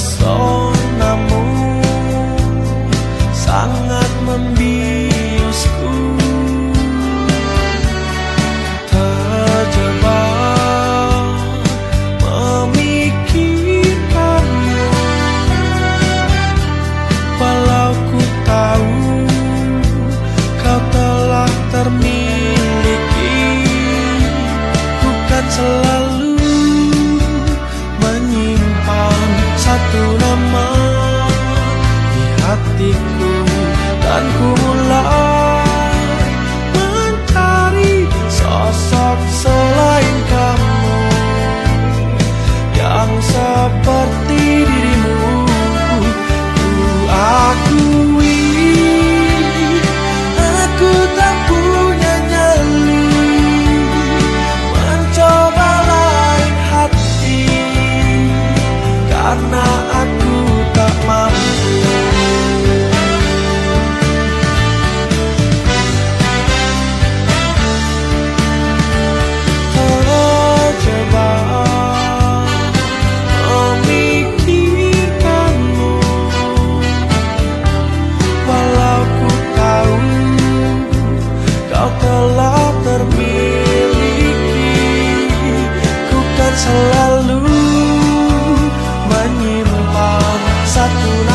So.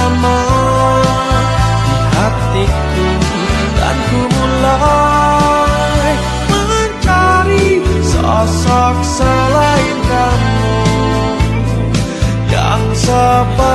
bersama di hatiku dan ku mulai mencari sosok selain kamu yang sabar.